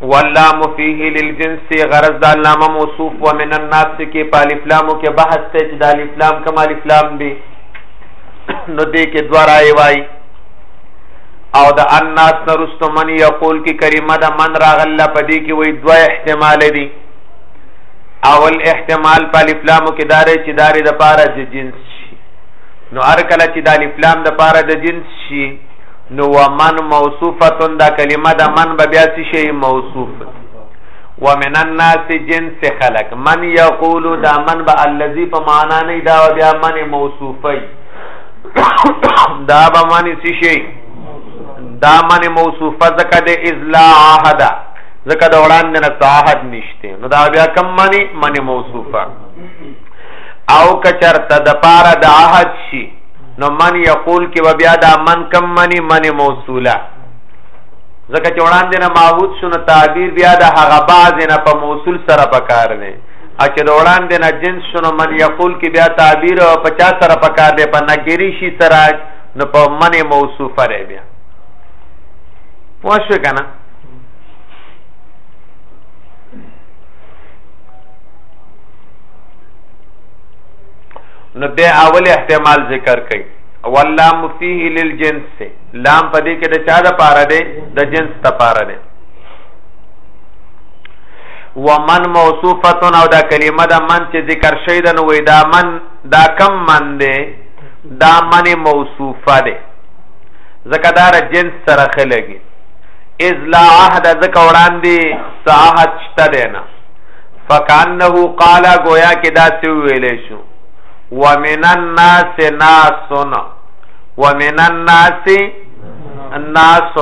واللام فيه للجنس غرض د علام موصوف ومن الناس کې په الف لام کې بحث ته چې د الف لام کوم الف لام دی نو دې کې دوه راي وای او د الناس نرستو من یقول کی کلمه د من راغل په دې کې وای دوه احتمال دي اول احتمال په الف لام کې دارې چې دارې د پاره چې جنس نو هر کله چې د الف لام د پاره د جنس شي نو ومن موصوفه دا کلمه د من به بیا څه شي موصوف ومن الناس جنس خلق من یقول دا من به الذی په معنا نه دا بیا من موصوفی دا به من څه شي دا من موصوفه زکه د اذلا عهد زکه د وړاندې نه عهد نشته نو دا بیا کم معنی من موصوفه او کچرته د پاره د عهد شي نو من یقول کې و بیا دا من کم منی من موصوله ځکه چې وړاندې نه معهود شونه تعبیر بیا د هغه بعض نه په موصول سره پکار نه او چې د وړاندې نه جنس شونه من یقول کې بیا تعبیر او 50 سره پکار دی په نګری شي سره نو په من موصوفه ری بیا پوښښ کنه نو د اول احتمال ذکر کړي واللام فيه للجنس لام پدې کې د چا د پاره دی د جنس د پاره دی ومن موصوفتن او دا کلمه دا من چې ذکر شوی دا نو دا من دا کم من دی دا من موصوفه دی ځکه دا د جنس سره خلګي اذ لا عهد ذکر وړاندې صاحت شته دی نه فکانه قال گویا کې دا څه ویلې شو ومن الناس ناس ومن الناس ناس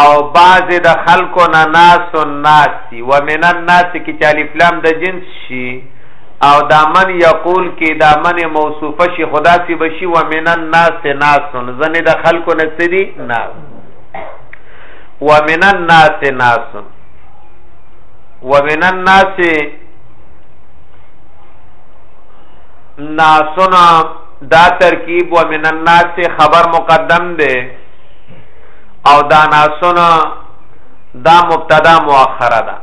او بعض د خلکو نه ناس ناس ومن الناس کې چې الف لام د جنس شي او دا من یقول کې دا من موصوفه شي خدا سي بشي و من الناس ناس زنه د خلکو نه سدي ناس و من الناس ناس ومن الناس ناسنا دا ترکیب ومن الناس خبر مقدم دی او دا ناسنا دا مبتدا مؤخره ده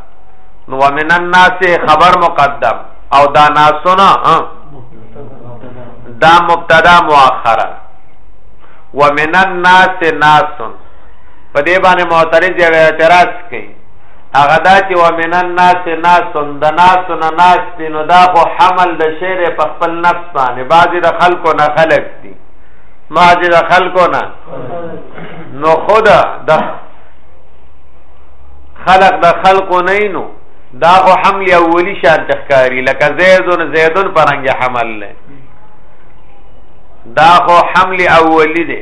نو ومن الناس خبر مقدم او دا ناسنا دا مبتدا مؤخره ومن الناس ناسن په دې باندې معترض یو اعتراض کوي هغه دا چې و من الناس ناس د ناس نه ناس دي نو دا خو حمل د شعر په خپل نفس باندې بعضی د خلکو نه خلق دي بعضی د خلکو نه نو خدا د خلق د خلکو نه نو دا خو حمل اولی شان تخکاری لکه زیدون زیدون پرنګ حمل له دا خو حمل اولی دی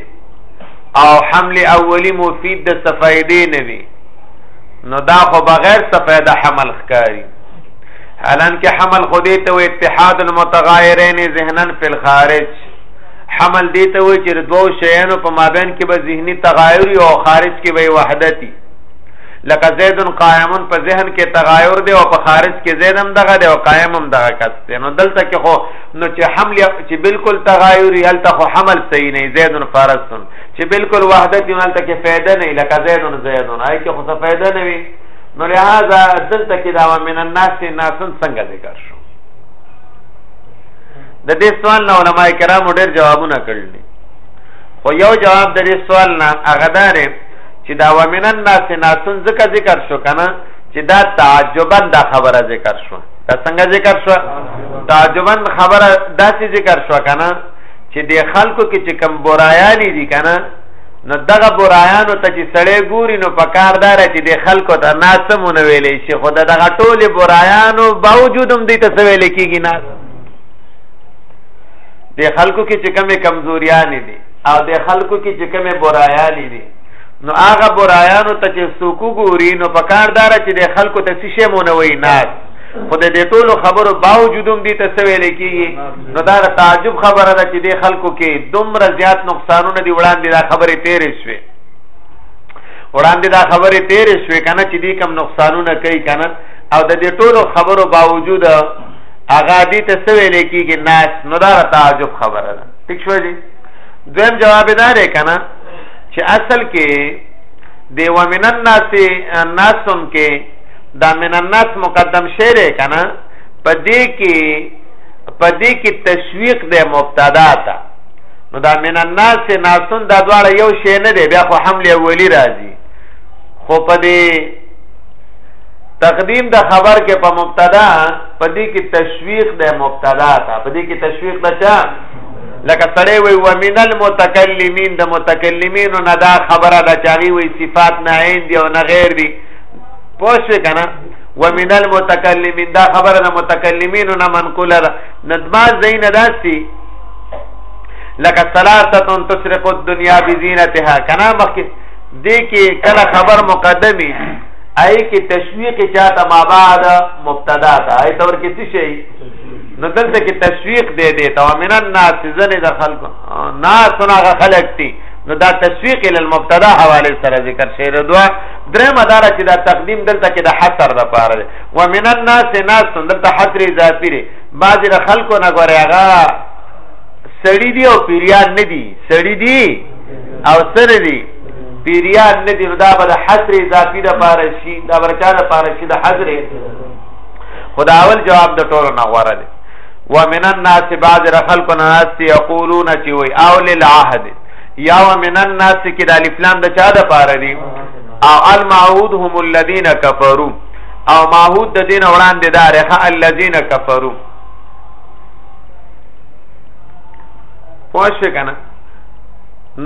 او حمل اولی مفید د صفایدې نه دی نو دا خو بغیر څه پیدا حمل ښکاری الان کې حمل خو دې ته اتحاد المتغایرین ذهنن فی الخارج حمل دې ته وي چې دوو شیانو په مابین کې به ذهني تغایر او خارج کې به وحدتی لکه زید قائم په ذهن کې تغایر دی او په خارج کې زید هم دغه دی او قائم هم دغه کس دی نو دلته کې خو نو چې حمل چې بالکل تغایر هلته خو حمل صحیح نه زید فرسن چې بالکل وحدت یو هلته کې فائدہ نه لکه زیدون زیدون آی کې خو څه فائدہ نه وي نو لہذا دلته کې دا من الناس ناسن څنګه ذکر شو د دې سوال نه علما کرام ډېر جوابونه کړل خو یو جواب د دې سوال نه هغه دار چې دا ومن الناس ناسن ذکر ذکر شو کنه چې دا تعجبا دا خبره ذکر شو دا څنګه ذکر شو تعجبا خبره داسې ذکر شو کنه چې د خلکو کې چې کم برایانی دي کنه نو دغه برایانو ته چې سړی ګوري نو په کار دار چې د خلکو ته ناسمونه ویلې شي خو دغه ټول برایانو باوجود هم دې ته ویلې کیږي نه د خلکو کې چې کمې کمزوریانې دي او د خلکو کې چې کمې برایانې دي نو هغه برایانو ته چې څوک ګوري نو په کار دار چې د خلکو ته څه شی مونوي نه خو د دې ټولو خبرو باوجود هم دې ته څه ویل کېږي نو دا تعجب خبره ده چې د خلکو کې دومره زیات نقصانونه دی وړاندې دا خبرې تیرې شوې وړاندې دا خبرې تیرې شوې کنه چې دې کم نقصانونه کوي کنه او د دې ټولو خبرو باوجود هغه دې ته څه ویل کېږي ناس نو دا تعجب خبره ده ٹھیک شو جی دویم جواب دا دی کنه چې اصل کې دیو من الناس ناسن کې دا من الناس مقدم شی دی کنه په دې کې په دې کې تشویق دی مبتدا ته نو دا من الناس ناسون دا دواړه یو شی نه دی بیا خو حمله اولی راځي خو په دې تقدیم د خبر کې په مبتدا په دې کې تشویق د مبتدا ته په دې کې تشویق د چا لکه سړی وي و من المتکلمین د متکلمین نه دا خبره د چاغي وي صفات نه عین دی او نه غیر دی پوښښ کنه ومن المتکلمین دا خبره د متکلمینو نه منقوله ده ندما زین داسي لکه ثلاثه تسرق الدنيا بزینتها کنا مخکې دې کې کله خبر مقدمي آی کې تشویق چاته ما بعد مبتدا تا آی تور کې څه شي نو دلته کې تشویق دې دې تا من الناس زن د خلق ناس نه خلق تي نو دا تشویق ال المبتدا حواله سره ذکر شعر دوا درېمه دا ده چې دا تقدیم دلته کې د حصر دپاره دی ومن الناس ناس دلته حصر اضافي دی بعضې د خلکو نه ګورې هغه سړي دي او پیریان نه دي سړي دي او سره دي پیریان نه دي نو دا به د حصر اضافي دپاره شي دا به چا دپاره شي د حصر خو د اول جواب د ټولو نه غوره دی ومن الناس بعضې د خلکو نه ناس یقولون چې وایي او للعهد یا ومن الناس کې د الف لام د چا د پاره دي او المعود هم الذين كفروا او معهود د دین وړاندې دارخه الذين كفروا پوښښ کنه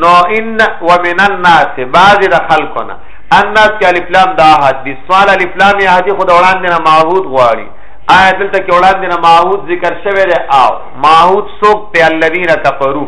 نو ان ومن الناس بعض د خلقنا الناس کې الف لام دا حدیث سوال الف لام یا حدیث خود وړاندې نه معهود غواړي آیا دلته کې وړاندې نه معهود ذکر شوی دی او معهود څوک ته الذين كفروا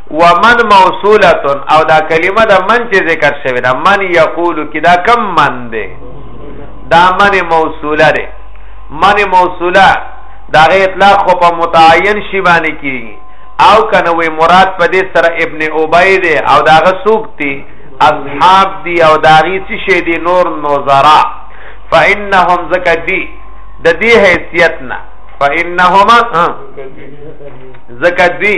ومن موصوله او دا کلمه د من چې ذکر شوی دا من یقول کی دا کم من دی دا من موصوله دی من موصوله دا غی اطلاق خو په متعین شی باندې کیږي او کنه وی مراد په دې سره ابن ابی دی او دا غ سوق دی اصحاب دی او دا غی څه شی دی نور نوزرا فانهم زکدی د دې حیثیت نه فانهما زکدی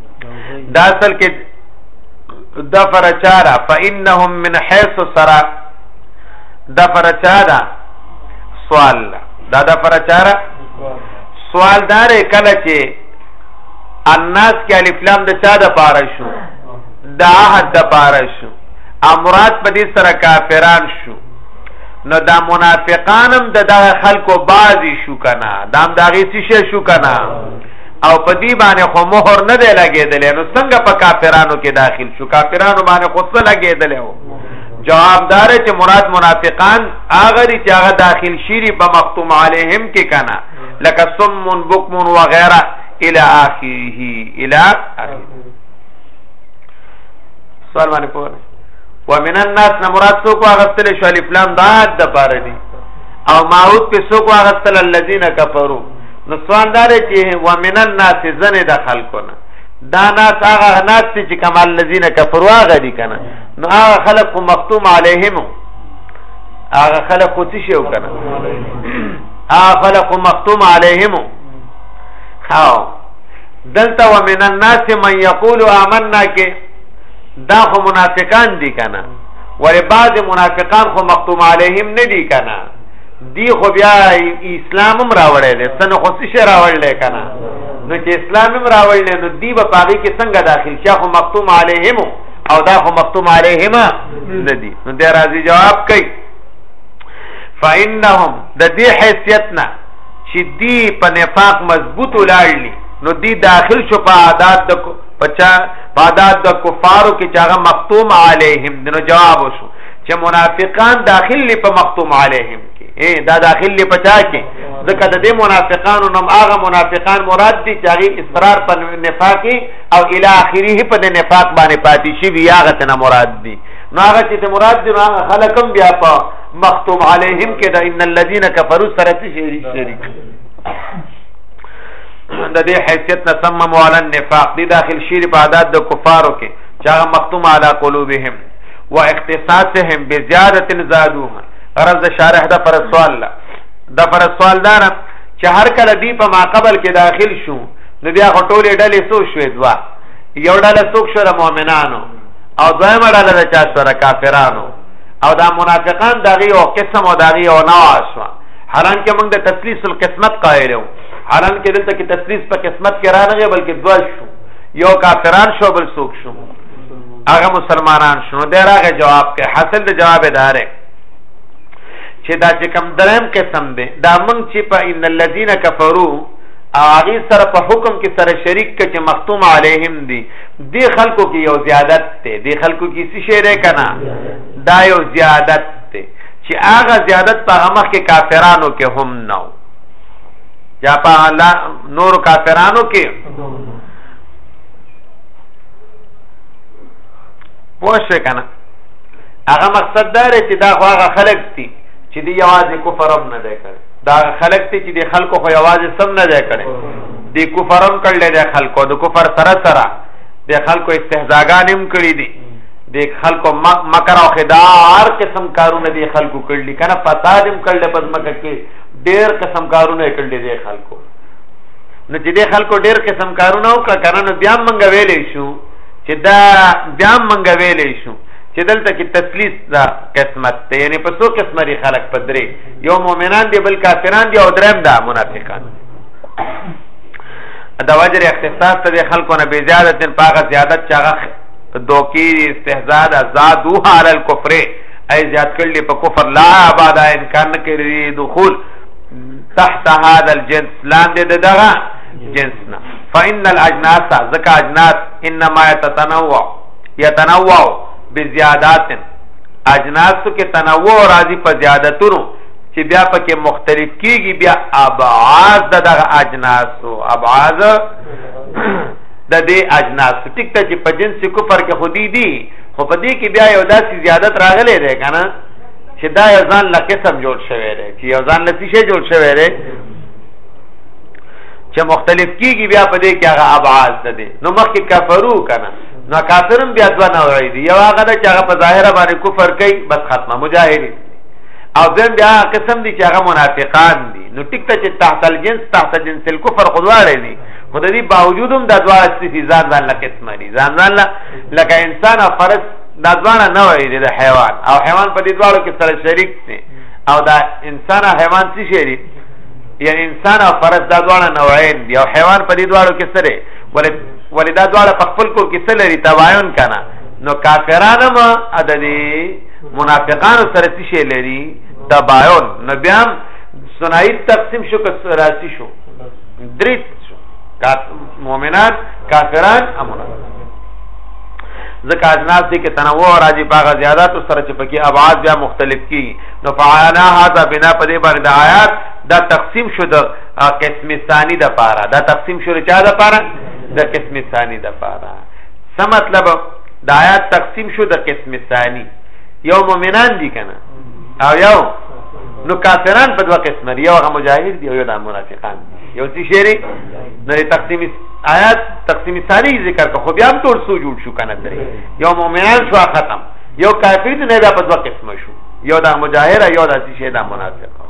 دا اصل کې دفر چارا فانهم من حيث سرا دفر چارا سوال دا دفر چارا سوال دار کله چې الناس کې الف لام د چا د پاره شو د عهد د پاره شو امرات په دې سره کافران شو نو دا منافقانم د دغه خلکو بازي شو کنه دا هم دغه څه شو کنه او په دې باندې خو مهر نه دی لګېدلی نو څنګه په کافرانو کې داخل شو کافرانو باندې خو څه لګېدلی و جوابدار چې مراد منافقان هغه دي چې هغه داخل شيري په مختوم عليهم کې کنه لکه سم بكم وغيرها الى اخره الى اخره سوال باندې پوره ومن الناس نه مراد څوک واغستل شو الف لام دا د پاره دي او ماوت په څوک واغستل الذين كفروا نو سوال دار چې ومن الناس زن د خلکو نه دا ناس هغه ناس چې کما الذين كفروا هغه دي کنه نو هغه خلق مختوم عليهم هغه خلق خو څه شو کنه هغه خلق مختوم عليهم هاو دلته ومن الناس من يقول آمنا کې دا خو منافقان دي کنه ور بعض منافقان خو مختوم عليهم نه دي کنه دی خو بیا اسلام هم راوړی دی څنګه خو څه شی راوړل کنه نو چې اسلام هم راوړل نو دی په پاغي کې څنګه داخل شي خو مقتوم علیهم او دا خو مقتوم علیهم نه دی نو دی راځي جواب کوي فانهم د دې حیثیت نه چې دی په نفاق مضبوط ولاړلی نو دی داخل شو په عادت د پچا په عادت د کفارو کې چې هغه مقتوم علیهم نو جواب وشو چې منافقان داخل لې په مختوم علیهم کې اے دا داخل لې پچا کې ځکه د دې منافقانو نوم هغه منافقان مراد دي چې هغه اصرار په نفاق او الی اخره په نفاق باندې پاتې شي بیا هغه ته مراد دي نو هغه چې مراد دي نو هغه خلکم بیا په مختوم علیهم کې دا ان الذين كفروا سره شریک شریک د دې حیثیت نه سم مولا نفاق دي داخل شیر په عادت د کفارو کې چې هغه مختوم علی قلوبهم و اختصاصهم بزیادت زادوها غرض د شارح د پر سوال لا د پر سوال دار چې هر کله دی په ماقبل کې داخل شو نو بیا ټولې ډلې سو شوې دوا یو ډله څوک شو د مؤمنانو او دویمه ډله د چا سره کافرانو او دا منافقان دغه یو قسم او دغه یو نوع شو حالانکه موږ د تسلیس القسمت قائل یو حالانکه دلته کې تسلیس په قسمت کې رانغی بلکې دوه شو یو کافران شو بل څوک شو هغه مسلمانان شنو دی راغه جواب کې حاصل د جواب اداره چې دا چې کم درم قسم دی دا مونږ چې په ان الذين كفروا او هغه سره په حکم کې سره شریک کې چې مختوم علیهم دي دی خلکو کې یو زیادت دی دی خلکو کې څه شی دی کنه دا یو زیادت دی چې هغه زیادت په هغه مخ کې کافرانو کې هم نو یا په نور کافرانو کې پوه شو کنه هغه مقصد دا دی چې دا خو هغه خلق دي چې دی یوازې کفر هم نه دی کړی دا خلق دي چې دی خلکو خو یوازې سم نه دی کړی دی کفر هم کړل دی خلکو د کفر سره سره دی خلکو استهزاګان هم کړی دي دی خلکو مکر او خدار قسم کارونه دی خلکو کړل کنه فساد هم کړل پزمکه کې ډېر قسم کارونه کړل دی خلکو نو چې د خلکو ډیر قسم کارونه وکړه کنه نو بیا منګه ویلې شو چې دا بیا منګه ویلې شو چې دلته کې تسلیث دا قسمت ته یعنی په څو قسمه دي خلک په درې یو مؤمنان دي بل کافران دي او دریم دا منافقان دا وجر اختصاص ته خلکو نه بی زیادت په هغه زیادت چاغه دوکي استهزاء ازادوها علی الكفر ای زیات کړل په کفر لا بعد امکان نه کړی دخول تحت هذا الجنس لاندې د دغه جنس نه فإن الأجناس ذکا اجناس انما يتتنوع يتنوع بزيادات اجناس کې تنوع راځي په زیادتونو چې بیا پکې مختلف کیږي بیا ابعاد د دغه اجناس او ابعاد د دې اجناس ټیک ته چې په جنس کفر کې خودي دي خو په دې کې بیا یو داسې زیادت راغلی دی کنه چې دا یو ځان له قسم جوړ شوی دی چې یو ځان له څه شي جوړ شوی دی چې مختلف کیږي بیا په دې کې هغه ابعاد نه دي نو مخکې کفرو کنه نو کافرم بیا دوه نوعې دي یو هغه چې هغه په ظاهر باندې کفر کوي بس ختمه مجاهدین او دیم بیا قسم دي چې هغه منافقان دي نو ټیک ته چې تحت الجنس تحت جنس الكفر خدواړې دي خو د دې باوجود هم د دواړه ستې ځان ځان له قسمه دي ځان ځان لکه انسان او فرض دا دواړه نه وایي د حیوان او حیوان په دې دواړو کې سره شریک دي او دا انسان او حیوان څه شي دي یعنی انسان او فرس دا دواړه نوعین دي او حیوان په دې دواړو کې سره ولې ولې دا دواړه په خپل کو کې سره لري تباین کنه نو کافران ما عددي منافقان سره څه شي لري تباین نو بیا سنای تقسیم شو که سراسی شو درې مؤمنان کافران امنان ځکه اجناس دي کې تنوع راځي باغ زیادات سره چې پکې ابعاد بیا مختلف کی نو فعانا هذا بنا په دې باندې د آیات دا تقسیم شو د قسم ثانی د پاره دا تقسیم شو چا د پاره د قسم ثانی د پاره څه مطلب د آیات تقسیم شو د قسم ثانی یو مؤمنان دي کنه او یو نو کافران په دوه قسم دي یو هغه مجاهد دي او یو د منافقان دي یو څه شری نه تقسیم آیات تقسیم ثانی ذکر کو خو بیا هم ټول سو جوړ شو کنه درې یو مؤمنان شو ختم یو کافر دی نه بیا په دوه قسم شو یو دا مجاهر یو دا سی دا منافق